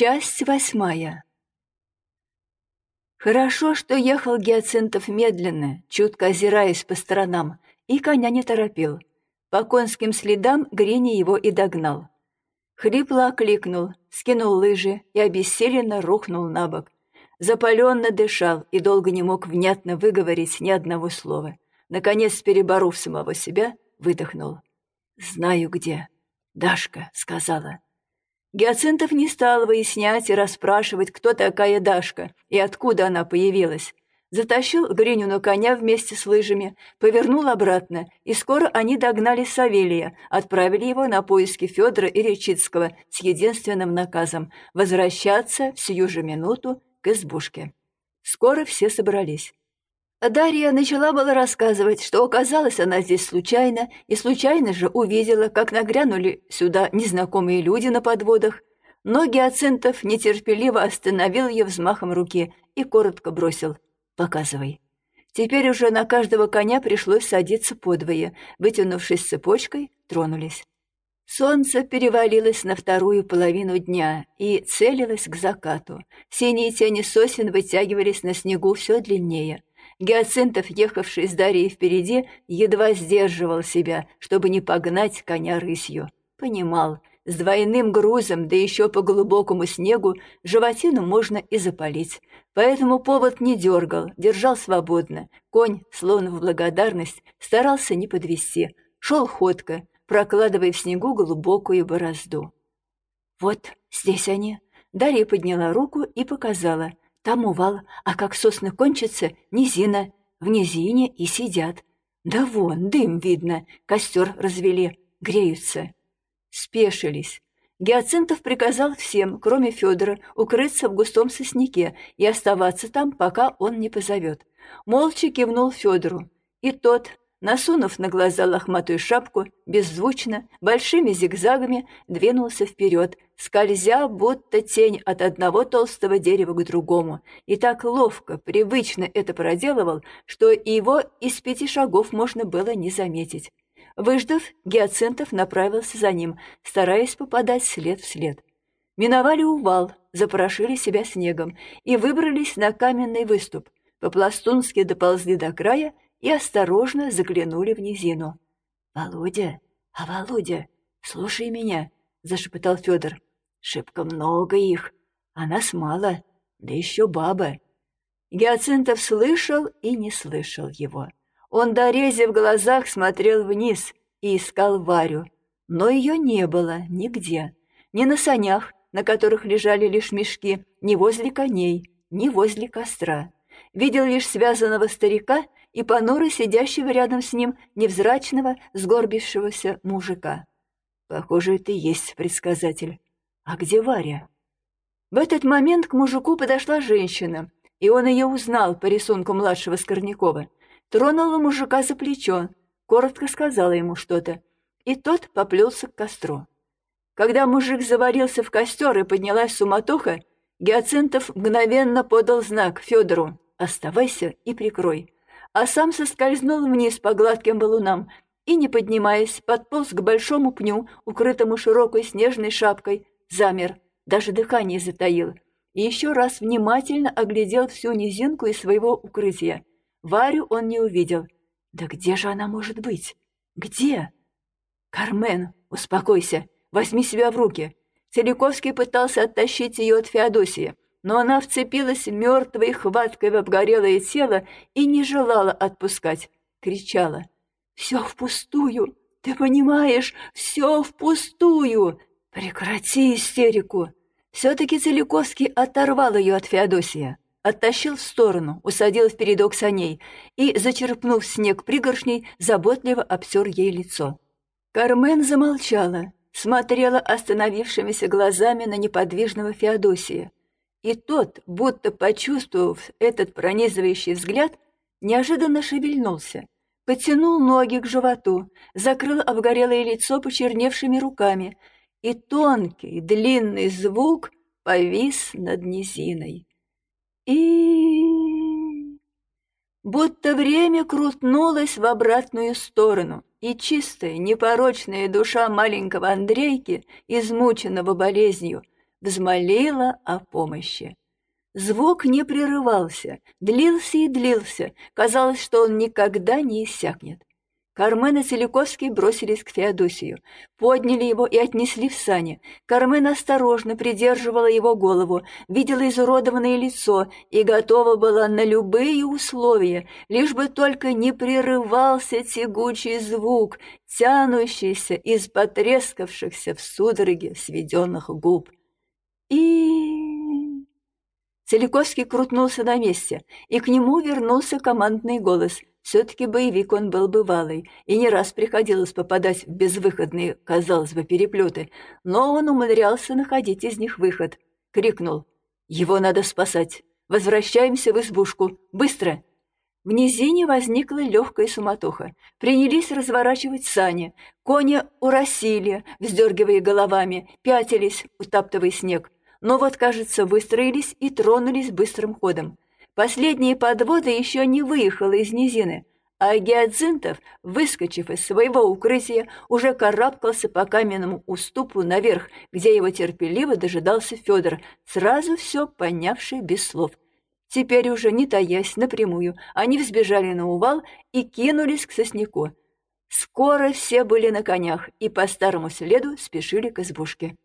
Часть восьмая. Хорошо, что ехал Гиацинтов медленно, чутко озираясь по сторонам, и коня не торопил. По конским следам Грини его и догнал. Хрипло окликнул, скинул лыжи и обессиленно рухнул на бок. Запаленно дышал и долго не мог внятно выговорить ни одного слова. Наконец, переборов самого себя, выдохнул. «Знаю где». «Дашка», — сказала. Гиацинтов не стал выяснять и расспрашивать, кто такая Дашка и откуда она появилась. Затащил Гриню на коня вместе с лыжами, повернул обратно, и скоро они догнали Савелия, отправили его на поиски Федора и Речицкого с единственным наказом — возвращаться в сию же минуту к избушке. Скоро все собрались. Дарья начала было рассказывать, что оказалась она здесь случайно, и случайно же увидела, как нагрянули сюда незнакомые люди на подводах, но Гиацинтов нетерпеливо остановил ее взмахом руки и коротко бросил «Показывай». Теперь уже на каждого коня пришлось садиться подвое, вытянувшись цепочкой, тронулись. Солнце перевалилось на вторую половину дня и целилось к закату. Синие тени сосен вытягивались на снегу все длиннее — Гиацинтов, ехавший с Дарьей впереди, едва сдерживал себя, чтобы не погнать коня рысью. Понимал, с двойным грузом, да еще по глубокому снегу, животину можно и запалить. Поэтому повод не дергал, держал свободно. Конь, словно в благодарность, старался не подвести. Шел ходко, прокладывая в снегу глубокую борозду. «Вот здесь они». Дарья подняла руку и показала — там увал, а как сосны кончатся, низина. В низине и сидят. Да вон, дым видно, костер развели, греются. Спешились. Гиацинтов приказал всем, кроме Федора, укрыться в густом сосняке и оставаться там, пока он не позовет. Молча кивнул Федору, и тот, насунув на глаза лохматую шапку, беззвучно, большими зигзагами двинулся вперед, скользя, будто тень от одного толстого дерева к другому, и так ловко, привычно это проделывал, что его из пяти шагов можно было не заметить. Выждав, Гиацинтов направился за ним, стараясь попадать след в след. Миновали увал, запорошили себя снегом и выбрались на каменный выступ. По-пластунски доползли до края и осторожно заглянули в низину. «Володя, а Володя, слушай меня», — зашепотал Федор. «Шибко много их, а нас мало, да еще баба». Гиацинтов слышал и не слышал его. Он, дорезя в глазах, смотрел вниз и искал Варю, но ее не было нигде, ни на санях, на которых лежали лишь мешки, ни возле коней, ни возле костра. Видел лишь связанного старика и понуро сидящего рядом с ним невзрачного, сгорбившегося мужика. Похоже, и есть предсказатель. А где Варя? В этот момент к мужику подошла женщина, и он ее узнал по рисунку младшего Скорнякова. Тронула мужика за плечо, коротко сказала ему что-то, и тот поплелся к костру. Когда мужик заварился в костер и поднялась суматоха, Гиацинтов мгновенно подал знак Федору «Оставайся и прикрой», а сам соскользнул вниз по гладким валунам и, не поднимаясь, подполз к большому пню, укрытому широкой снежной шапкой, замер, даже дыхание затаил, и еще раз внимательно оглядел всю низинку из своего укрытия. Варю он не увидел. Да где же она может быть? Где? «Кармен, успокойся, возьми себя в руки!» Целиковский пытался оттащить ее от Феодосии но она вцепилась мертвой хваткой в обгорелое тело и не желала отпускать. Кричала. «Все впустую! Ты понимаешь, все впустую! Прекрати истерику!» Все-таки Целиковский оторвал ее от Феодосия, оттащил в сторону, усадил в передок саней и, зачерпнув снег пригоршней, заботливо обтер ей лицо. Кармен замолчала, смотрела остановившимися глазами на неподвижного Феодосия, и тот, будто почувствовав этот пронизывающий взгляд, неожиданно шевельнулся, потянул ноги к животу, закрыл обгорелое лицо почерневшими руками, и тонкий, длинный звук повис над низиной. И... Будто время крутнулось в обратную сторону, и чистая, непорочная душа маленького Андрейки, измученного болезнью, взмолила о помощи. Звук не прерывался, длился и длился, казалось, что он никогда не иссякнет. Кармен и Целиковский бросились к Феодосию, подняли его и отнесли в сани. Кармен осторожно придерживала его голову, видела изуродованное лицо и готова была на любые условия, лишь бы только не прерывался тягучий звук, тянущийся из потрескавшихся в судороге сведенных губ. И... Целиковский крутнулся на месте, и к нему вернулся командный голос. Все-таки боевик он был бывалый, и не раз приходилось попадать в безвыходные, казалось бы, переплеты, но он умудрялся находить из них выход. Крикнул. «Его надо спасать! Возвращаемся в избушку! Быстро!» В низине возникла легкая суматоха. Принялись разворачивать сани. Кони уросили, вздергивая головами, пятились, утаптывая снег. Но вот, кажется, выстроились и тронулись быстрым ходом. Последняя подвода еще не выехала из низины, а Геоцинтов, выскочив из своего укрытия, уже карабкался по каменному уступу наверх, где его терпеливо дожидался Федор, сразу все понявший без слов. Теперь уже не таясь напрямую, они взбежали на увал и кинулись к сосняку. Скоро все были на конях и по старому следу спешили к избушке.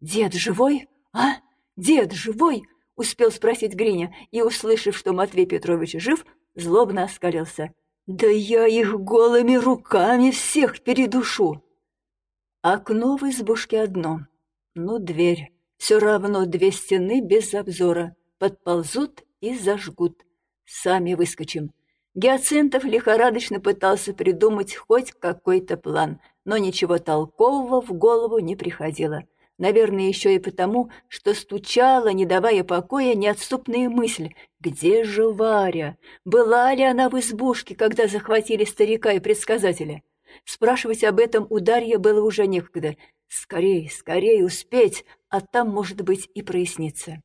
«Дед живой? А? Дед живой?» — успел спросить Гриня, и, услышав, что Матвей Петрович жив, злобно оскалился. «Да я их голыми руками всех передушу!» Окно в избушке одно, ну, дверь. Все равно две стены без обзора. Подползут и зажгут. Сами выскочим. Гиацинтов лихорадочно пытался придумать хоть какой-то план, но ничего толкового в голову не приходило. Наверное, еще и потому, что стучала, не давая покоя, неотступная мысль. Где же Варя? Была ли она в избушке, когда захватили старика и предсказателя? Спрашивать об этом у Дарья было уже некогда. Скорей, скорей успеть, а там, может быть, и прояснится.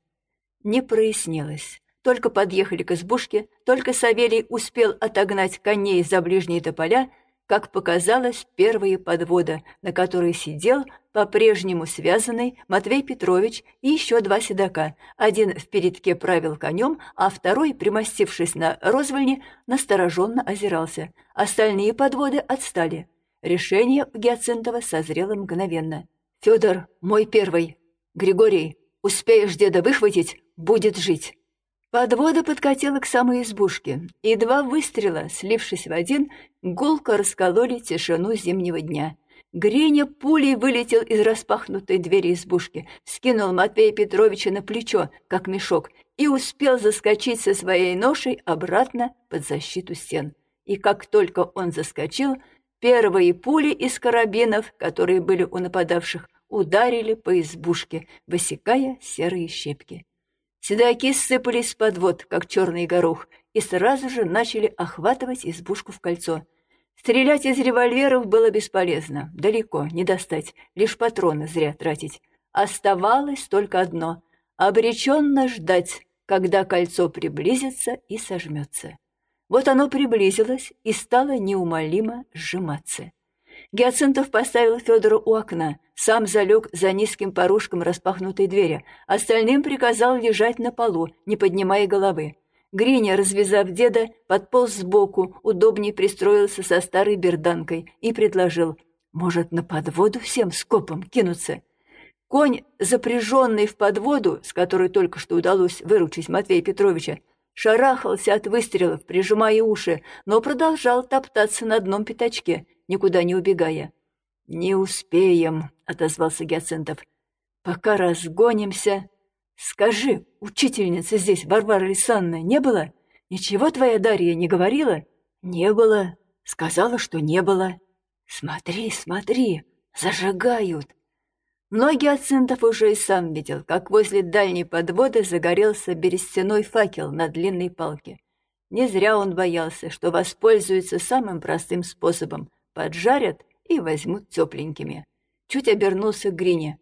Не прояснилось. Только подъехали к избушке, только Савелий успел отогнать коней за ближние тополя, как показалось первые подвода, на которой сидел, по-прежнему связанный, Матвей Петрович и еще два седока. Один в передке правил конем, а второй, примостившись на розвольне, настороженно озирался. Остальные подводы отстали. Решение у Гиацинтова созрело мгновенно. «Федор, мой первый. Григорий, успеешь деда выхватить, будет жить». Подвода подкатила к самой избушке, и два выстрела, слившись в один, гулко раскололи тишину зимнего дня. Гриня пулей вылетел из распахнутой двери избушки, скинул Матвея Петровича на плечо, как мешок, и успел заскочить со своей ношей обратно под защиту стен. И как только он заскочил, первые пули из карабинов, которые были у нападавших, ударили по избушке, высекая серые щепки. Седаки сыпались с подвод, как черный горох, и сразу же начали охватывать избушку в кольцо. Стрелять из револьверов было бесполезно, далеко, не достать, лишь патроны зря тратить. Оставалось только одно — обреченно ждать, когда кольцо приблизится и сожмется. Вот оно приблизилось и стало неумолимо сжиматься. Гиацинтов поставил Федора у окна, сам залег за низким порушком распахнутой двери, остальным приказал лежать на полу, не поднимая головы. Гриня, развязав деда, подполз сбоку, удобнее пристроился со старой берданкой и предложил, может, на подводу всем скопом кинуться. Конь, запряженный в подводу, с которой только что удалось выручить Матвея Петровича, шарахался от выстрелов, прижимая уши, но продолжал топтаться на одном пятачке — никуда не убегая. «Не успеем», — отозвался Гиацинтов. «Пока разгонимся...» «Скажи, учительница здесь, Варвара Александровна, не было? Ничего твоя Дарья не говорила?» «Не было. Сказала, что не было». «Смотри, смотри, зажигают!» Многие Гиацинтов уже и сам видел, как возле дальней подводы загорелся берестяной факел на длинной палке. Не зря он боялся, что воспользуется самым простым способом Поджарят и возьмут тепленькими. Чуть обернулся к Грине.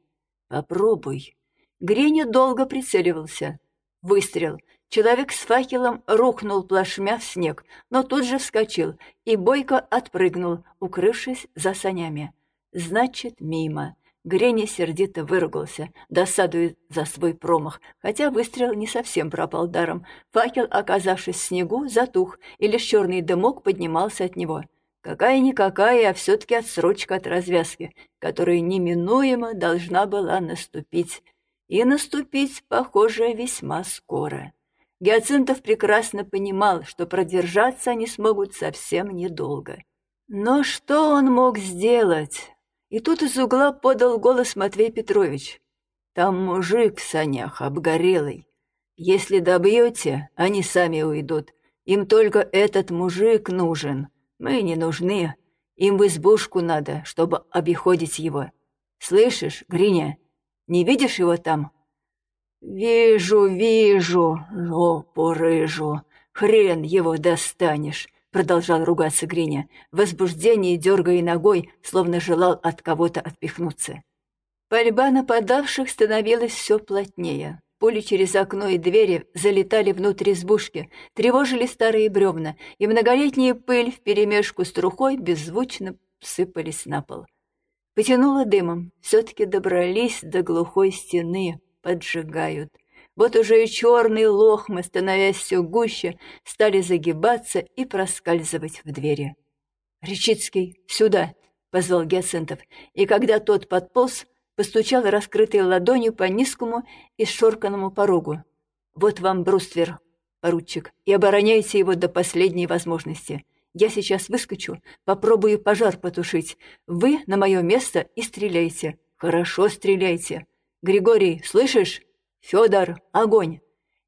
«Попробуй». Гриня долго прицеливался. Выстрел. Человек с факелом рухнул плашмя в снег, но тут же вскочил и бойко отпрыгнул, укрывшись за санями. Значит, мимо. Грени сердито выругался, досадуя за свой промах, хотя выстрел не совсем пропал даром. Факел, оказавшись в снегу, затух, и лишь черный дымок поднимался от него. Какая-никакая, а все-таки отсрочка от развязки, которая неминуемо должна была наступить. И наступить, похоже, весьма скоро. Гиацинтов прекрасно понимал, что продержаться они смогут совсем недолго. Но что он мог сделать? И тут из угла подал голос Матвей Петрович. «Там мужик в санях, обгорелый. Если добьете, они сами уйдут. Им только этот мужик нужен. Мы не нужны. Им в избушку надо, чтобы обиходить его. Слышишь, Гриня, не видишь его там?» «Вижу, вижу, жопу рыжу. Хрен его достанешь продолжал ругаться Гриня, в возбуждении дергая ногой, словно желал от кого-то отпихнуться. Пальба нападавших становилась все плотнее. Пули через окно и двери залетали внутрь избушки, тревожили старые бревна, и многолетняя пыль вперемешку с трухой беззвучно сыпались на пол. Потянуло дымом, все-таки добрались до глухой стены, поджигают. Вот уже и черные лохмы, становясь все гуще, стали загибаться и проскальзывать в двери. «Речицкий, сюда!» — позвал Гиацинтов, и когда тот подполз, постучал раскрытой ладонью по низкому и шорканному порогу. «Вот вам бруствер, поручик, и обороняйте его до последней возможности. Я сейчас выскочу, попробую пожар потушить. Вы на мое место и стреляйте. Хорошо стреляйте. Григорий, слышишь?» «Федор, огонь!»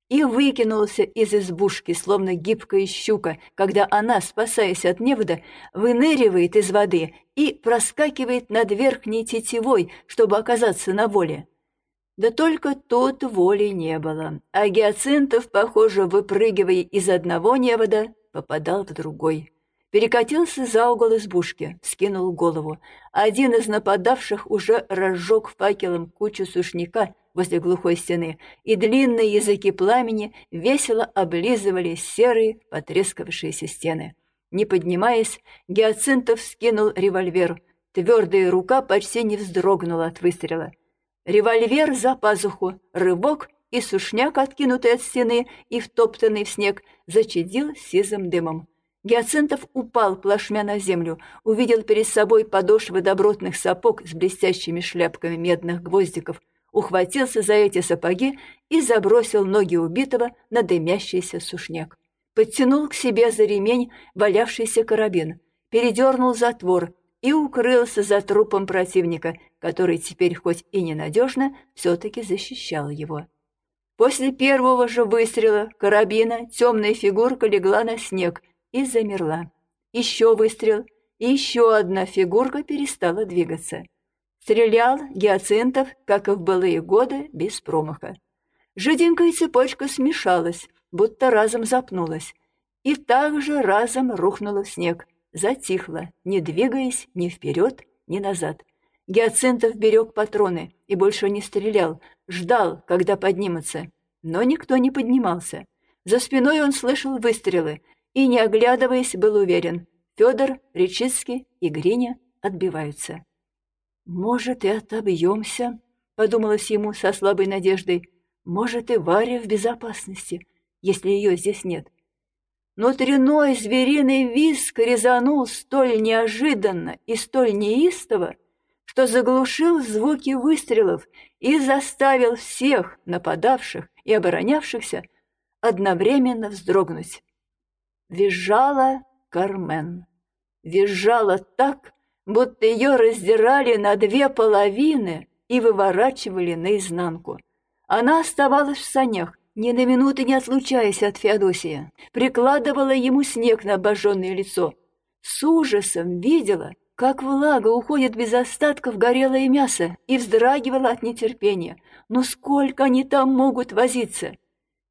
и выкинулся из избушки, словно гибкая щука, когда она, спасаясь от невода, выныривает из воды и проскакивает над верхней тетивой, чтобы оказаться на воле. Да только тут воли не было, а Гиацинтов, похоже, выпрыгивая из одного невода, попадал в другой. Перекатился за угол избушки, скинул голову. Один из нападавших уже разжег факелом кучу сушняка, возле глухой стены, и длинные языки пламени весело облизывали серые потрескавшиеся стены. Не поднимаясь, Гиацинтов скинул револьвер. Твердая рука почти не вздрогнула от выстрела. Револьвер за пазуху, рывок, и сушняк, откинутый от стены и втоптанный в снег, зачадил сизым дымом. Гиацинтов упал плашмя на землю, увидел перед собой подошвы добротных сапог с блестящими шляпками медных гвоздиков, ухватился за эти сапоги и забросил ноги убитого на дымящийся сушняк. Подтянул к себе за ремень валявшийся карабин, передернул затвор и укрылся за трупом противника, который теперь хоть и ненадежно, все-таки защищал его. После первого же выстрела карабина темная фигурка легла на снег и замерла. Еще выстрел, и еще одна фигурка перестала двигаться. Стрелял Гиацинтов, как и в былые годы, без промаха. Жиденькая цепочка смешалась, будто разом запнулась, и также разом рухнула в снег, затихла, не двигаясь ни вперед, ни назад. Гиацинтов берег патроны и больше не стрелял, ждал, когда поднимутся. Но никто не поднимался. За спиной он слышал выстрелы и, не оглядываясь, был уверен. Федор, Речицкий и Гриня отбиваются. «Может, и отобьемся», — подумалось ему со слабой надеждой. «Может, и Варя в безопасности, если ее здесь нет». Но тряной звериный виск резанул столь неожиданно и столь неистово, что заглушил звуки выстрелов и заставил всех нападавших и оборонявшихся одновременно вздрогнуть. Визжала Кармен. Визжала так, будто ее раздирали на две половины и выворачивали наизнанку. Она оставалась в санях, ни на минуту не отлучаясь от Феодосия, прикладывала ему снег на обожженное лицо. С ужасом видела, как влага уходит без остатков горелое мясо, и вздрагивала от нетерпения. Но сколько они там могут возиться?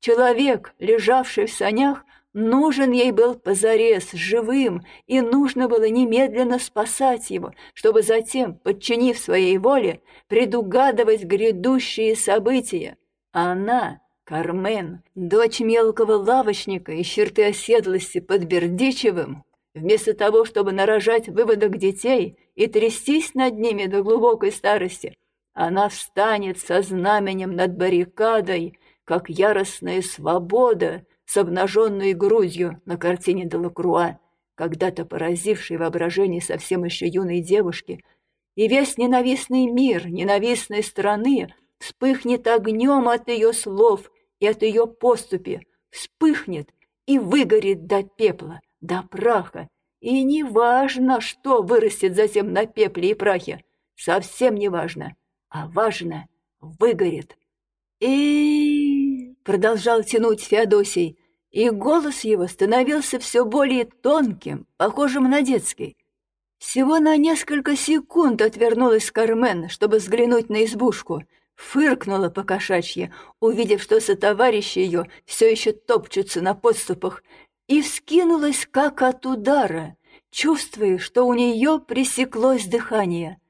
Человек, лежавший в санях, Нужен ей был позарез, живым, и нужно было немедленно спасать его, чтобы затем, подчинив своей воле, предугадывать грядущие события. Она, Кармен, дочь мелкого лавочника и черты оседлости под Бердичевым, вместо того, чтобы нарожать выводок детей и трястись над ними до глубокой старости, она встанет со знаменем над баррикадой, как яростная свобода с обнаженной грудью на картине Делакруа, когда-то поразившей воображение совсем еще юной девушки, и весь ненавистный мир ненавистной страны вспыхнет огнем от ее слов и от ее поступи, вспыхнет и выгорит до пепла, до праха. И не важно, что вырастет затем на пепле и прахе, совсем не важно, а важно — выгорит. И продолжал тянуть Феодосий, и голос его становился все более тонким, похожим на детский. Всего на несколько секунд отвернулась Кармен, чтобы взглянуть на избушку, фыркнула по кошачье, увидев, что сотоварищи ее все еще топчутся на подступах, и вскинулась, как от удара, чувствуя, что у нее пресеклось дыхание.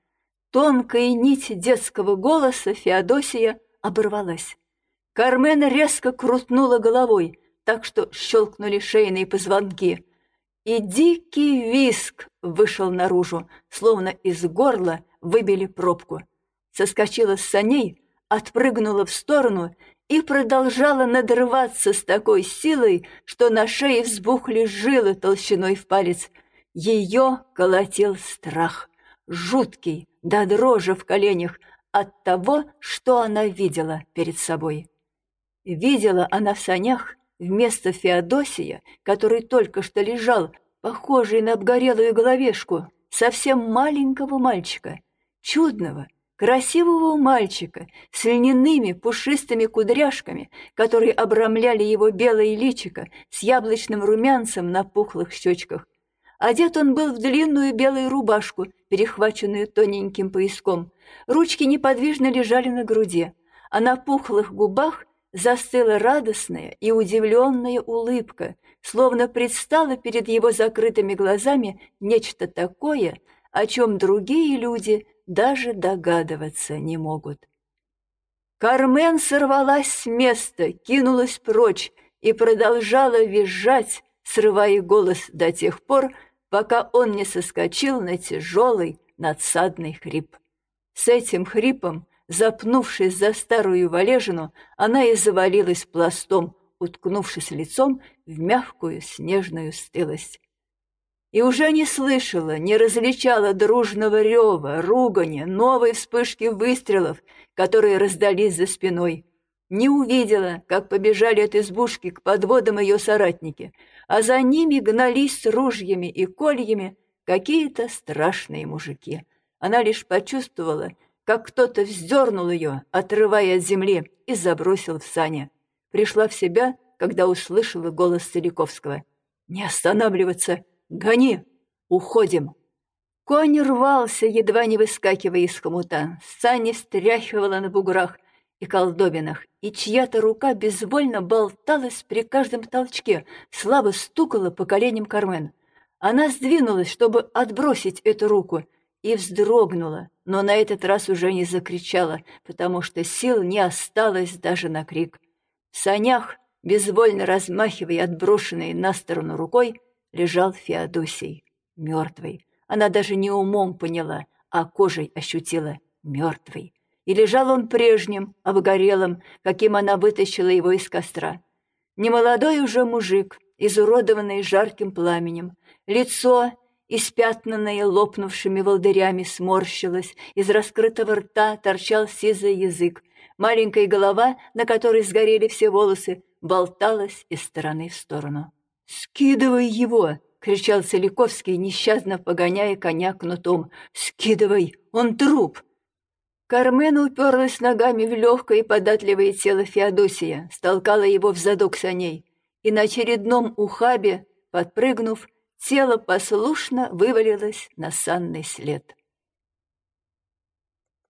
Тонкая нить детского голоса Феодосия оборвалась. Кармен резко крутнула головой, так что щелкнули шейные позвонки. И дикий виск вышел наружу, словно из горла выбили пробку соскочила с саней, отпрыгнула в сторону и продолжала надрываться с такой силой, что на шее взбухли жилы толщиной в палец. Ее колотил страх, жуткий, до дрожи в коленях, от того, что она видела перед собой. Видела она в санях вместо Феодосия, который только что лежал, похожий на обгорелую головешку, совсем маленького мальчика, чудного, красивого мальчика с льняными пушистыми кудряшками, которые обрамляли его белое личико с яблочным румянцем на пухлых щечках. Одет он был в длинную белую рубашку, перехваченную тоненьким пояском. Ручки неподвижно лежали на груди, а на пухлых губах застыла радостная и удивленная улыбка, словно предстало перед его закрытыми глазами нечто такое, о чем другие люди даже догадываться не могут. Кармен сорвалась с места, кинулась прочь и продолжала визжать, срывая голос до тех пор, пока он не соскочил на тяжелый надсадный хрип. С этим хрипом, запнувшись за старую валежину, она и завалилась пластом, уткнувшись лицом в мягкую снежную стылость и уже не слышала, не различала дружного рева, ругани, новой вспышки выстрелов, которые раздались за спиной. Не увидела, как побежали от избушки к подводам ее соратники, а за ними гнались с ружьями и кольями какие-то страшные мужики. Она лишь почувствовала, как кто-то вздернул ее, отрывая от земли, и забросил в сани. Пришла в себя, когда услышала голос Целиковского. «Не останавливаться!» «Гони! Уходим!» Конь рвался, едва не выскакивая из хомута. Сани встряхивала на буграх и колдобинах, и чья-то рука безвольно болталась при каждом толчке, слабо стукала по коленям Кармен. Она сдвинулась, чтобы отбросить эту руку, и вздрогнула, но на этот раз уже не закричала, потому что сил не осталось даже на крик. В санях, безвольно размахивая отброшенной на сторону рукой, лежал Феодосий, мертвый. Она даже не умом поняла, а кожей ощутила мертвый. И лежал он прежним, обгорелым, каким она вытащила его из костра. Немолодой уже мужик, изуродованный жарким пламенем. Лицо, испятнанное лопнувшими волдырями, сморщилось, из раскрытого рта торчал сизый язык. Маленькая голова, на которой сгорели все волосы, болталась из стороны в сторону. «Скидывай его!» — кричал Целиковский, несчастно погоняя коня кнутом. «Скидывай! Он труп!» Кармен уперлась ногами в легкое и податливое тело Феодосия, столкала его в задок саней, и на очередном ухабе, подпрыгнув, тело послушно вывалилось на санный след.